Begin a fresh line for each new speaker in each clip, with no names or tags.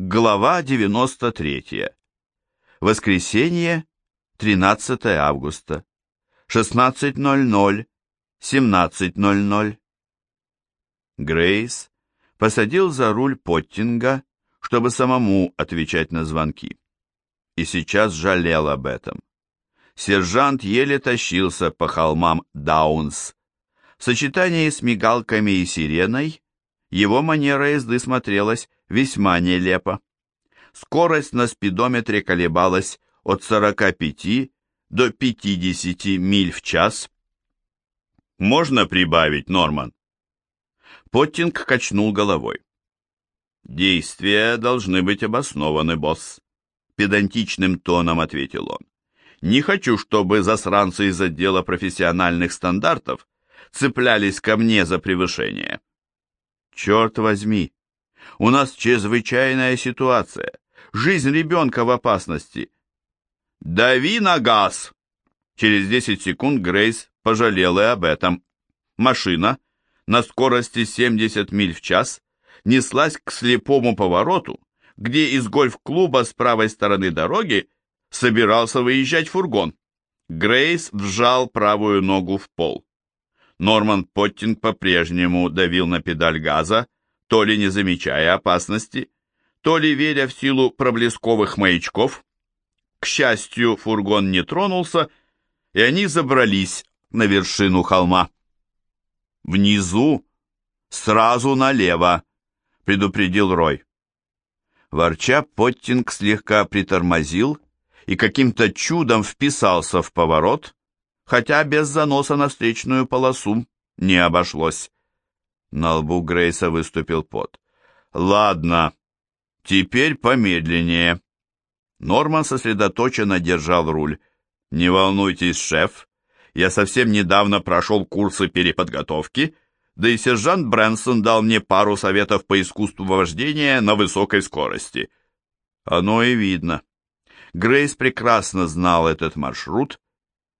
Глава 93. Воскресенье, 13 августа. 16.00, 17.00. Грейс посадил за руль Поттинга, чтобы самому отвечать на звонки. И сейчас жалел об этом. Сержант еле тащился по холмам Даунс. В сочетании с мигалками и сиреной его манера езды смотрелась весьма нелепо. Скорость на спидометре колебалась от 45 до 50 миль в час. «Можно прибавить, Норман?» Поттинг качнул головой. «Действия должны быть обоснованы, босс», — педантичным тоном ответил он. «Не хочу, чтобы засранцы из отдела профессиональных стандартов цеплялись ко мне за превышение». «Черт возьми! У нас чрезвычайная ситуация. Жизнь ребенка в опасности. «Дави на газ!» Через 10 секунд Грейс пожалела и об этом. Машина на скорости 70 миль в час неслась к слепому повороту, где из гольф-клуба с правой стороны дороги собирался выезжать фургон. Грейс вжал правую ногу в пол. Норман Поттинг по-прежнему давил на педаль газа, то ли не замечая опасности, то ли веря в силу проблесковых маячков. К счастью, фургон не тронулся, и они забрались на вершину холма. «Внизу, сразу налево», — предупредил Рой. Ворча, Поттинг слегка притормозил и каким-то чудом вписался в поворот, хотя без заноса на встречную полосу не обошлось. На лбу Грейса выступил пот. «Ладно, теперь помедленнее». Норман сосредоточенно держал руль. «Не волнуйтесь, шеф, я совсем недавно прошел курсы переподготовки, да и сержант Брэнсон дал мне пару советов по искусству вождения на высокой скорости». Оно и видно. Грейс прекрасно знал этот маршрут.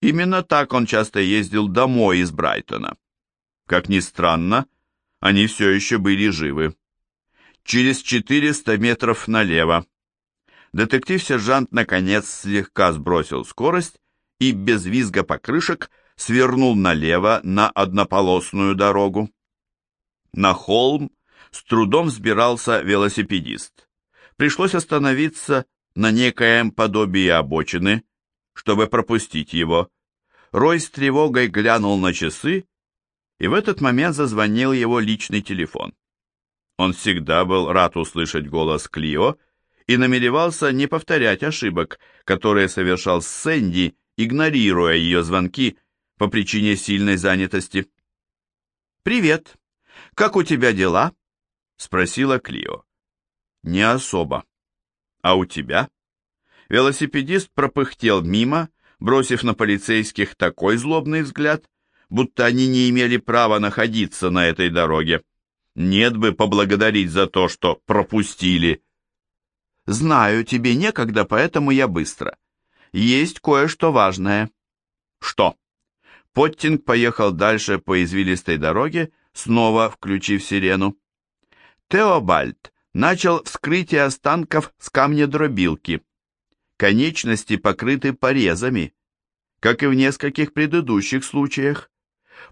Именно так он часто ездил домой из Брайтона. Как ни странно, они все еще были живы. Через 400 метров налево. Детектив-сержант наконец слегка сбросил скорость и без визга покрышек свернул налево на однополосную дорогу. На холм с трудом взбирался велосипедист. Пришлось остановиться на некоем подобии обочины, чтобы пропустить его. Рой с тревогой глянул на часы и в этот момент зазвонил его личный телефон. Он всегда был рад услышать голос Клио и намеревался не повторять ошибок, которые совершал Сэнди, игнорируя ее звонки по причине сильной занятости. «Привет. Как у тебя дела?» — спросила Клио. «Не особо. А у тебя?» Велосипедист пропыхтел мимо, бросив на полицейских такой злобный взгляд, будто они не имели права находиться на этой дороге. Нет бы поблагодарить за то, что пропустили. Знаю, тебе некогда, поэтому я быстро. Есть кое-что важное. Что? Поттинг поехал дальше по извилистой дороге, снова включив сирену. Теобальд начал вскрытие останков с камнедробилки. Конечности покрыты порезами, как и в нескольких предыдущих случаях.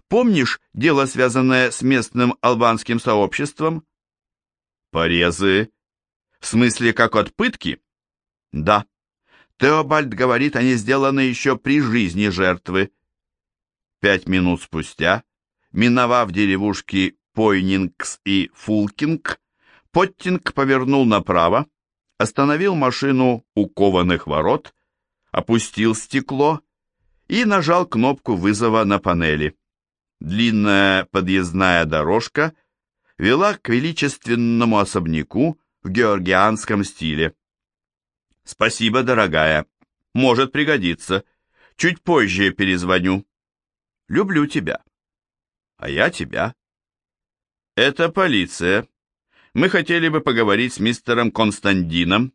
Помнишь дело, связанное с местным албанским сообществом? Порезы. В смысле, как от пытки? Да. Теобальд говорит, они сделаны еще при жизни жертвы. Пять минут спустя, миновав деревушки Пойнингс и Фулкинг, Поттинг повернул направо, остановил машину у кованых ворот, опустил стекло и нажал кнопку вызова на панели. Длинная подъездная дорожка вела к величественному особняку в георгианском стиле. «Спасибо, дорогая. Может пригодиться. Чуть позже перезвоню. Люблю тебя. А я тебя. Это полиция. Мы хотели бы поговорить с мистером Константином»,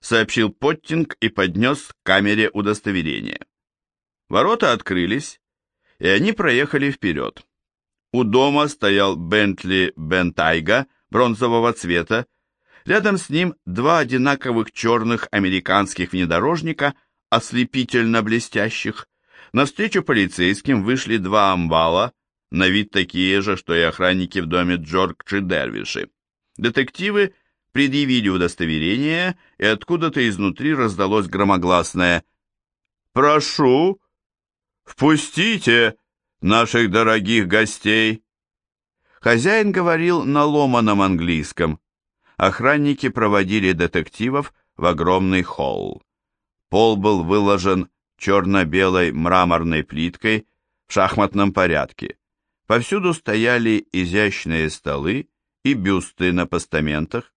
сообщил Поттинг и поднес к камере удостоверения. Ворота открылись, и они проехали вперед. У дома стоял Бентли Бентайга бронзового цвета, Рядом с ним два одинаковых черных американских внедорожника, ослепительно блестящих. Навстречу полицейским вышли два амбала, на вид такие же, что и охранники в доме Джорджи Дервиши. Детективы предъявили удостоверение, и откуда-то изнутри раздалось громогласное «Прошу, впустите наших дорогих гостей!» Хозяин говорил на ломаном английском. Охранники проводили детективов в огромный холл. Пол был выложен черно-белой мраморной плиткой в шахматном порядке. Повсюду стояли изящные столы и бюсты на постаментах.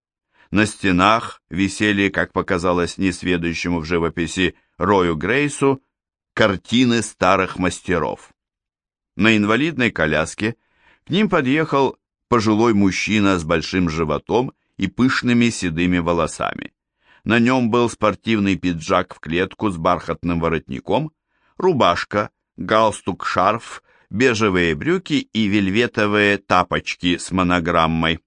На стенах висели, как показалось несведущему в живописи Рою Грейсу, картины старых мастеров. На инвалидной коляске к ним подъехал пожилой мужчина с большим животом и пышными седыми волосами. На нем был спортивный пиджак в клетку с бархатным воротником, рубашка, галстук-шарф, бежевые брюки и вельветовые тапочки с монограммой.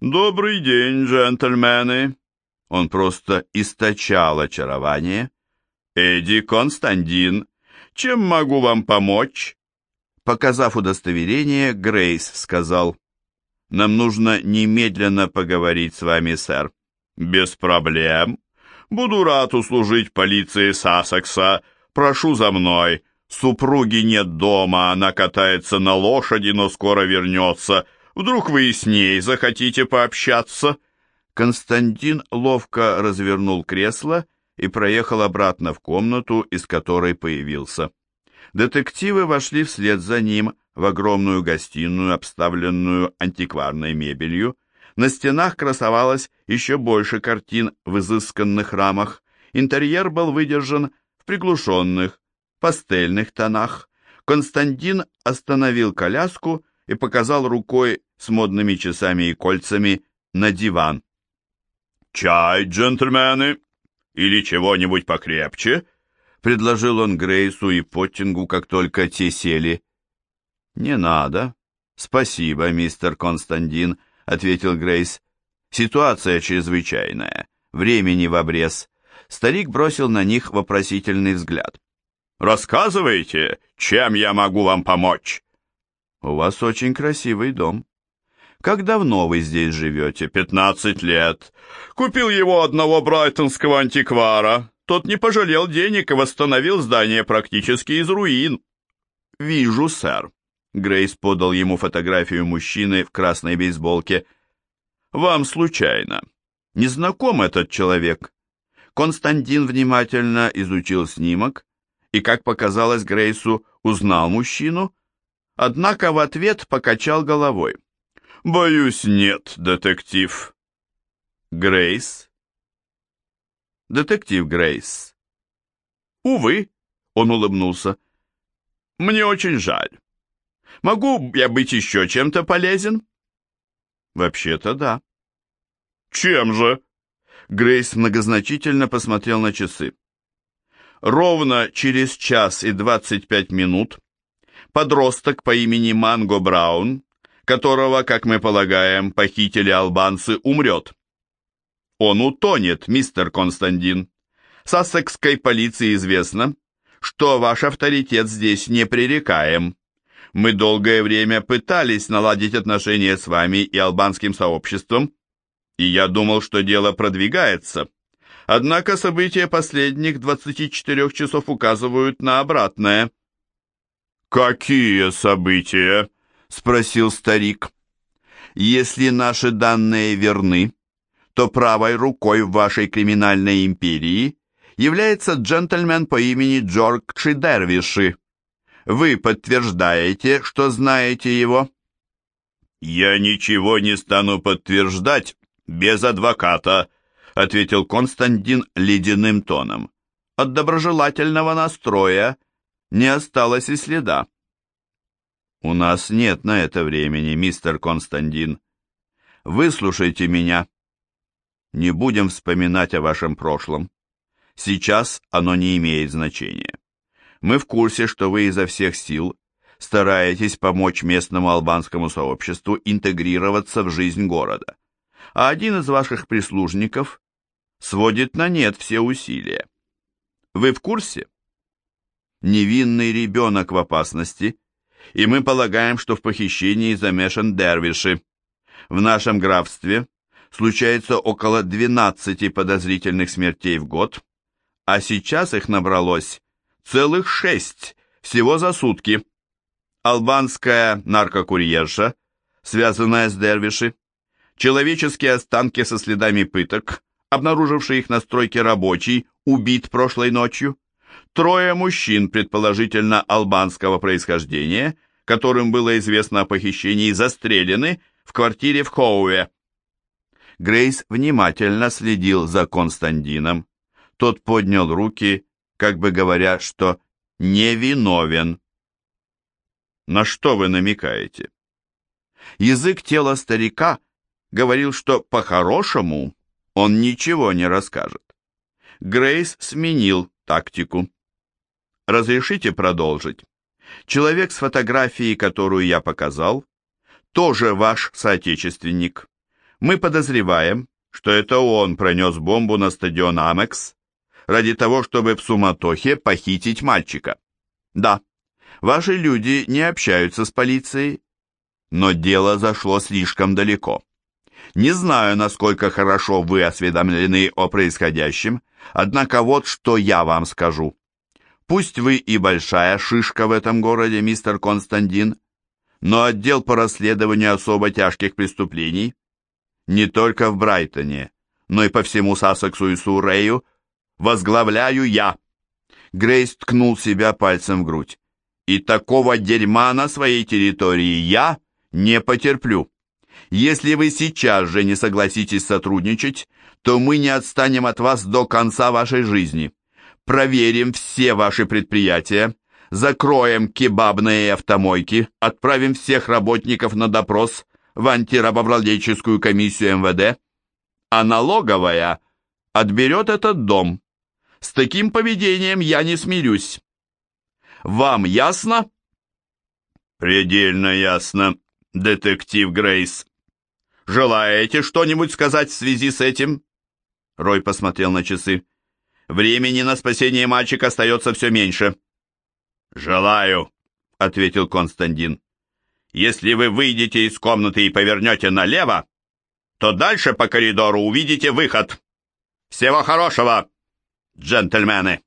«Добрый день, джентльмены!» Он просто источал очарование. «Эдди Константин, чем могу вам помочь?» Показав удостоверение, Грейс сказал, «Нам нужно немедленно поговорить с вами, сэр». «Без проблем. Буду рад услужить полиции Сассекса. Прошу за мной. Супруги нет дома, она катается на лошади, но скоро вернется. Вдруг вы и с ней захотите пообщаться?» Константин ловко развернул кресло и проехал обратно в комнату, из которой появился. Детективы вошли вслед за ним в огромную гостиную, обставленную антикварной мебелью. На стенах красовалось еще больше картин в изысканных рамах. Интерьер был выдержан в приглушенных, пастельных тонах. Константин остановил коляску и показал рукой с модными часами и кольцами на диван. «Чай, джентльмены? Или чего-нибудь покрепче?» предложил он Грейсу и Поттингу, как только те сели. «Не надо. Спасибо, мистер Константин», — ответил Грейс. «Ситуация чрезвычайная. Времени в обрез». Старик бросил на них вопросительный взгляд. «Рассказывайте, чем я могу вам помочь?» «У вас очень красивый дом. Как давно вы здесь живете?» «Пятнадцать лет. Купил его одного брайтонского антиквара. Тот не пожалел денег и восстановил здание практически из руин. «Вижу, сэр». Грейс подал ему фотографию мужчины в красной бейсболке. «Вам случайно. Не знаком этот человек?» Константин внимательно изучил снимок и, как показалось Грейсу, узнал мужчину, однако в ответ покачал головой. «Боюсь, нет, детектив». Грейс детектив Грейс. Увы, он улыбнулся. Мне очень жаль. Могу я быть еще чем-то полезен? Вообще-то да. Чем же? Грейс многозначительно посмотрел на часы. Ровно через час и двадцать пять минут подросток по имени Манго Браун, которого, как мы полагаем, похитили албанцы, умрет. Он утонет, мистер Константин. Сассекской полиции известно, что ваш авторитет здесь непререкаем. Мы долгое время пытались наладить отношения с вами и албанским сообществом, и я думал, что дело продвигается. Однако события последних 24 часов указывают на обратное. «Какие события?» — спросил старик. «Если наши данные верны, то правой рукой в вашей криминальной империи является джентльмен по имени Джорджи Дервиши. Вы подтверждаете, что знаете его? Я ничего не стану подтверждать без адвоката, ответил Константин ледяным тоном. От доброжелательного настроя не осталось и следа. У нас нет на это времени, мистер Константин. Выслушайте меня. Не будем вспоминать о вашем прошлом. Сейчас оно не имеет значения. Мы в курсе, что вы изо всех сил стараетесь помочь местному албанскому сообществу интегрироваться в жизнь города. а один из ваших прислужников сводит на нет все усилия. Вы в курсе? Невинный ребенок в опасности, и мы полагаем, что в похищении замешан Дервиши. В нашем графстве случается около 12 подозрительных смертей в год, а сейчас их набралось целых шесть всего за сутки. Албанская наркокурьерша, связанная с Дервиши, человеческие останки со следами пыток, обнаруживший их на стройке рабочий, убит прошлой ночью, трое мужчин, предположительно албанского происхождения, которым было известно о похищении, застрелены в квартире в Хоуэ. Грейс внимательно следил за Константином. Тот поднял руки, как бы говоря, что невиновен. На что вы намекаете? Язык тела старика говорил, что по-хорошему он ничего не расскажет. Грейс сменил тактику. Разрешите продолжить? Человек с фотографией, которую я показал, тоже ваш соотечественник. Мы подозреваем, что это он пронес бомбу на стадион Амекс ради того, чтобы в суматохе похитить мальчика. Да, ваши люди не общаются с полицией, но дело зашло слишком далеко. Не знаю, насколько хорошо вы осведомлены о происходящем, однако вот что я вам скажу. Пусть вы и большая шишка в этом городе, мистер Константин, но отдел по расследованию особо тяжких преступлений не только в Брайтоне, но и по всему Сассексу и Сурею возглавляю я. Грейс ткнул себя пальцем в грудь. И такого дерьма на своей территории я не потерплю. Если вы сейчас же не согласитесь сотрудничать, то мы не отстанем от вас до конца вашей жизни. Проверим все ваши предприятия, закроем кебабные автомойки, отправим всех работников на допрос в антирабовладельческую комиссию МВД, а налоговая отберет этот дом. С таким поведением я не смирюсь. Вам ясно? Предельно ясно, детектив Грейс. Желаете что-нибудь сказать в связи с этим? Рой посмотрел на часы. Времени на спасение мальчика остается все меньше. Желаю, ответил Константин. Если вы выйдете из комнаты и повернете налево, то дальше по коридору увидите выход. Всего хорошего, джентльмены!